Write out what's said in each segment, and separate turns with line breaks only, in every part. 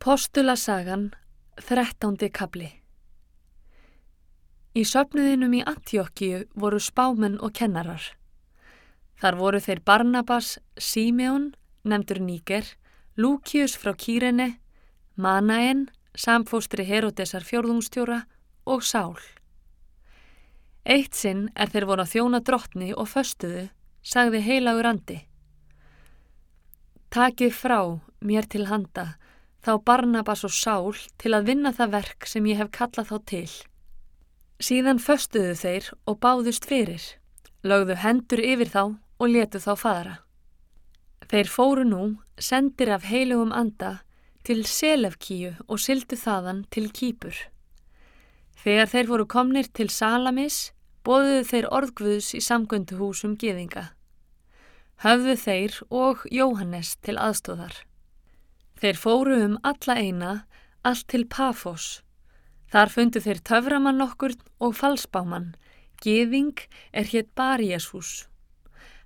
Postulasagan, þrettándi kabli Í söfnuðinum í Antjókíu voru spámenn og kennarar. Þar voru þeir Barnabas, Simeon, nefndur Níker, Lúkius frá Kýrene, Manaen, samfóstri Herodesar fjórðungstjóra og Sál. Eitt sinn er þeir voru að þjóna drottni og föstuðu, sagði heilagur andi. Takið frá mér til handa þá Barnabas og Sál til að vinna það verk sem ég hef kallað þá til. Síðan föstuðu þeir og báðust fyrir, lögðu hendur yfir þá og letu þá fara. Þeir fóru nú, sendir af heilugum anda, til Selefkíu og sildu þaðan til Kýpur. Þegar þeir voru komnir til Salamis, bóðuðu þeir orðgvöðs í samgönduhúsum geðinga. Höfðu þeir og Jóhannes til aðstóðar. Þeir fóru um alla eina, allt til Pafos. Þar fundu þeir töframann okkur og falsbámann. Geðing er hétt Barjeshús.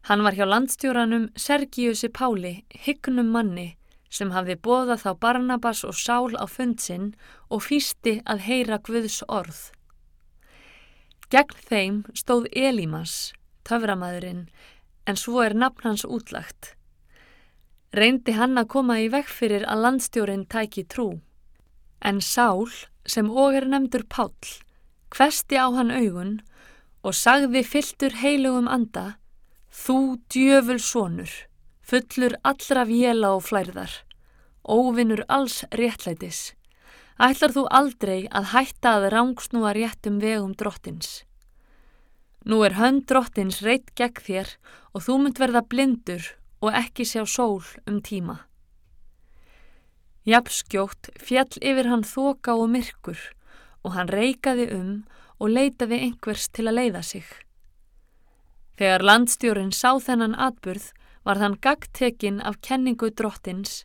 Hann var hjá landstjóranum Sergiusi Páli, hyggnum manni, sem hafði bóðað þá Barnabas og Sál á fundsinn og fýsti að heyra Guðs orð. Gegn þeim stóð Elímas, töframæðurinn, en svo er nafn hans útlagt. Reyndi hann að koma í vekk fyrir að landstjórin tæki trú. En Sál, sem og er nefndur Páll, hvesti á hann augun og sagði fylltur heilugum anda, Þú djöful sonur, fullur allra vjela og flærðar, óvinnur alls réttlætis. Ætlar þú aldrei að hætta að rángsnúa réttum vegum drottins. Nú er hönd drottins reitt gegn þér og þú mynd verða blindur og ekki sjá sól um tíma. Japskjótt fjall yfir hann þoka og myrkur og hann reikaði um og leitaði einhvers til að leiða sig. Þegar landstjórin sá þennan atburð var þann gagtekinn af kenningu drottins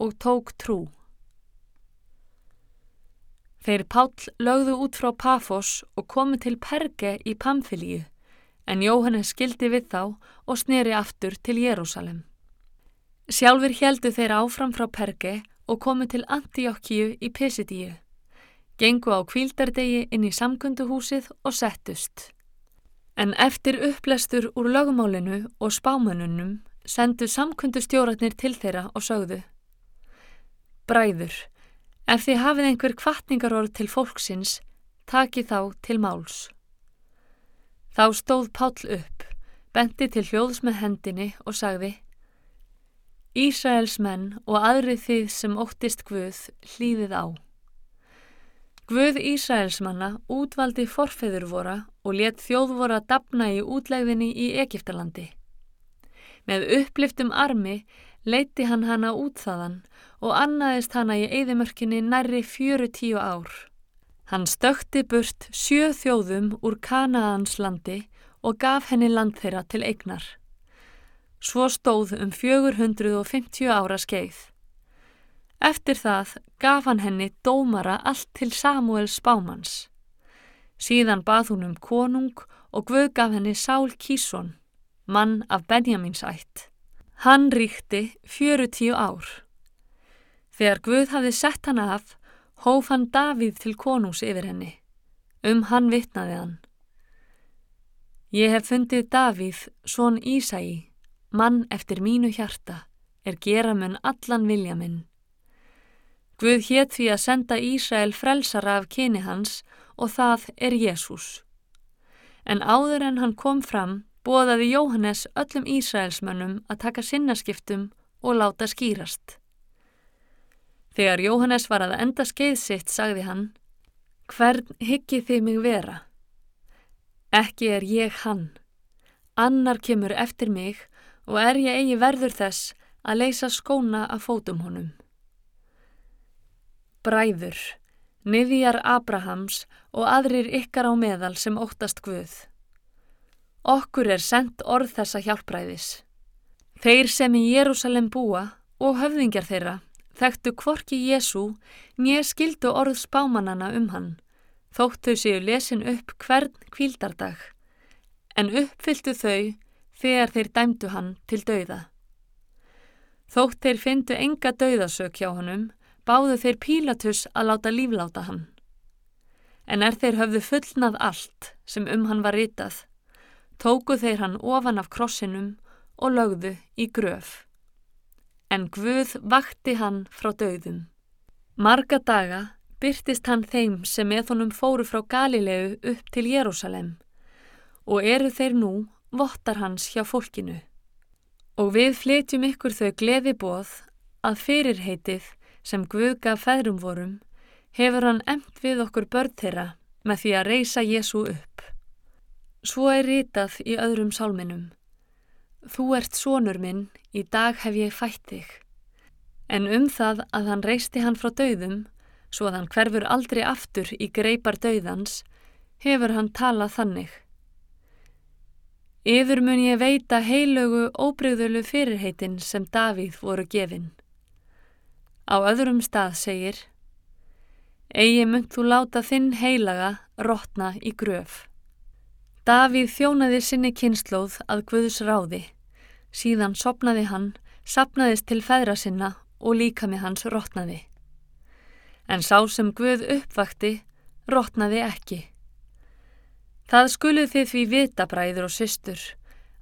og tók trú. Þeir Páll lögðu út frá Pafos og komu til Perge í Pamfilíu en Jóhannes skildi við þá og sneri aftur til Jérúsalem. Sjálfur heldu þeir áfram frá Perge og komu til Antiokkíu í Pisidíu, gengu á kvíldardegi inn í samkunduhúsið og settust. En eftir upplestur úr lögumálinu og spámanunum sendu samkundustjóratnir til þeirra og sögðu Bræður, ef þið hafið einhver kvartningarorð til fólksins, taki þá til máls. Þá stóð Páll upp, bendi til hljóðs með hendinni og sagði Ísraels menn og aðrið þið sem óttist Guð hlýðið á. Guð Ísraelsmanna útvaldi forfeður vora og let þjóð vora dapna í útlegðinni í Egiptalandi. Með uppliftum armi leiti hann hana út þaðan og annaðist hana í eðimörkinni nærri fjöru tíu ár. Hann stökti burt sjö þjóðum úr Kanaans landi og gaf henni land þeirra til eignar. Svo stóð um 450 ára skeið. Eftir það gaf hann henni dómara allt til Samuel Spámans. Síðan bað hún um konung og Guð gaf henni Sál Kísson, mann af Benjamins ætt. Hann ríkti 40 ár. Þegar Guð hafði sett hann af, hóf hann Davíð til konús yfir henni. Um hann vitnaði hann. Ég hef fundið Davíð, svon Ísæi, mann eftir mínu hjarta, er gera mun allan vilja minn. Guð hétt því að senda Ísrael frelsara af kyni hans og það er Jésús. En áður en hann kom fram, bóðaði Jóhannes öllum Ísraelsmönnum að taka sinnaskiptum og láta skýrast. Þegar Jóhannes var að enda skeið sitt, sagði hann, Hvern hyggi þið mig vera? Ekki er ég hann. Annar kemur eftir mig og er ég eigi verður þess að leysa skóna af fótum honum. Bræður, niðjar Abrahams og aðrir ykkar á meðal sem óttast Guð. Okkur er sendt orð þessa hjálpræðis. Þeir sem í Jérúsalem búa og höfðingjar þeirra þekktu kvorki Jésu nýja skildu orð spámanana um hann, þóttu séu lesin upp hvern kvíldardag, en uppfylltu þau þegar þeir dæmdu hann til dauða. Þótt þeir fyndu enga dauðasök hjá honum, báðu þeir Pílatus að láta lífláta hann. En er þeir höfðu fullnað allt sem um hann var ritað, tóku þeir hann ofan af krossinum og lögðu í gröf. En Guð vakti hann frá döðum. Marga daga byrtist hann þeim sem með honum fóru frá Galilegu upp til Jérúsalem og eru þeir nú vottar hans hjá fólkinu. Og við flytjum ykkur þau gleði bóð að fyrirheitið sem Guð gaf feðrum vorum hefur hann emt við okkur börn þeirra með því að reysa Jésu upp. Svo er ritað í öðrum sálminum. Þú ert sonur minn, í dag hef ég fætt þig. En um það að hann reisti hann frá döðum, svo að hann hverfur aldrei aftur í greipar döðans, hefur hann talað þannig. Yfir mun ég veita heilögu óbreyðulu fyrirheitin sem Davíð voru gefin. Á öðrum stað segir Egi mun þú láta þinn heilaga rótna í gröf. Davíð þjónaði sinni kynnslóð að Guðs ráði. Síðan sopnaði hann, sapnaðist til feðra sinna og líka með hans rótnaði. En sá sem Guð uppvakti rótnaði ekki. Það skuluð þið því vita, bræður og systur,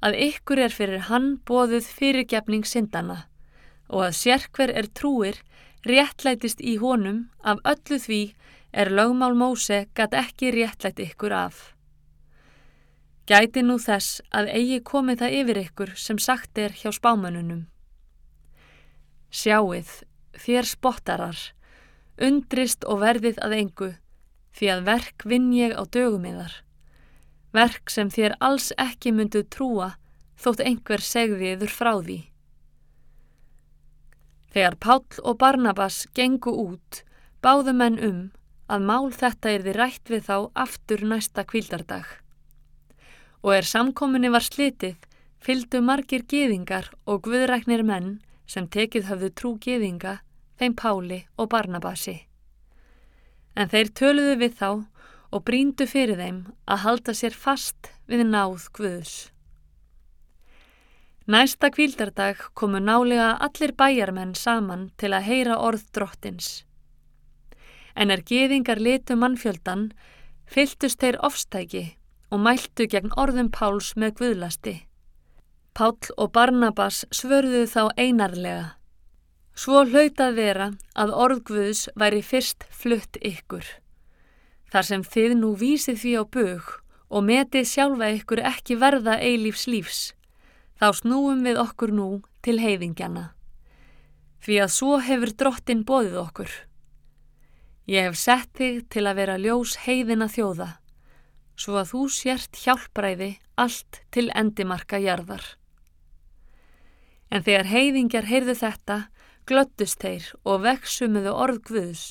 að ykkur er fyrir hann bóðuð fyrirgefning syndana og að sérkver er trúir réttlætist í honum af öllu því er lögmál Móse gatt ekki réttlætt ykkur af. Gæti nú þess að eigi komið það yfir ykkur sem sagt er hjá spámanunum. Sjáið, þér spottarar, undrist og verðið að engu, því að verk vinn ég á dögumiðar verk sem þér alls ekki myndu trúa þótt einhver segði yfir frá því. Þegar Páll og Barnabas gengu út, báðu menn um að mál þetta er því rætt við þá aftur næsta kvildardag. Og er samkominni var slitið, fylgdu margir geðingar og guðræknir menn sem tekið höfðu trú geðinga, þeim Páli og Barnabasi. En þeir töluðu við þá og bríndu fyrir þeim að halda sér fast við náð Guðs. Næsta kvíldardag komu nálega allir bæjarmenn saman til að heyra orð drottins. En er geðingar litu mannfjöldan, fyltust þeir ofstæki og mæltu gegn orðum Páls með Guðlasti. Pál og Barnabas svörðu þá einarlega. Svo hlautað vera að orð Guðs væri fyrst flutt ykkur. Þar sem þið nú vísið því á bög og metið sjálfa ykkur ekki verða eilífs lífs, þá snúum við okkur nú til heiðingjana. Því að svo hefur drottin bóðið okkur. Ég hef sett þig til að vera ljós heiðina þjóða, svo að þú sért hjálpræði allt til endimarka jarðar. En þegar heiðingjar heyrðu þetta, glöttust þeir og vexumuðu orð Guðs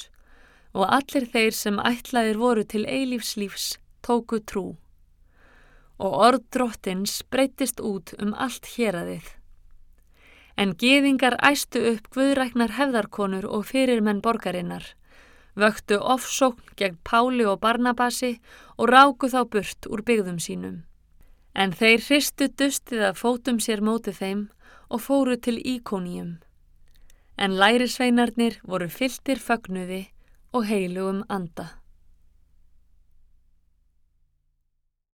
og allir þeir sem ætlaðir voru til eilífslífs tóku trú. Og orð drottins breytist út um allt héradið. En geðingar æstu upp guðræknar hefðarkonur og fyrirmenn borgarinnar, vöktu ofsókn gegn Páli og Barnabasi og ráku þá burt úr byggðum sínum. En þeir hristu dustið að fótum sér móti þeim og fóru til íkóníum. En lærisveinarnir voru fylltir fögnuði og heilugum anda.